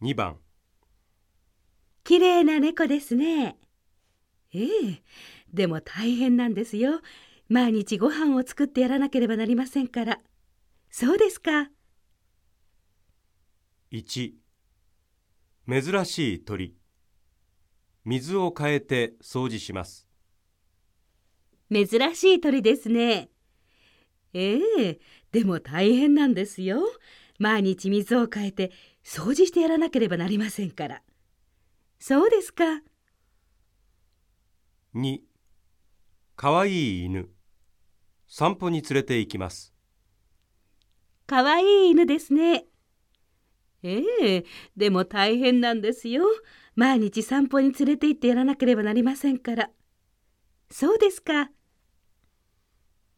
2番きれいな猫ですね。ええ、でも大変なんですよ。毎日ご飯を作ってやらなければなりませんから。そうですか。1珍しい鳥水を変えて掃除します珍しい鳥ですね。ええ、でも大変なんですよ。毎日水を変えて掃除してやらなければなりませんから。そうですか。2かわいい犬散歩に連れて行きますかわいい犬ですね。ええ、でも大変なんですよ。毎日散歩に連れて行ってやらなければなりませんから。そうですか。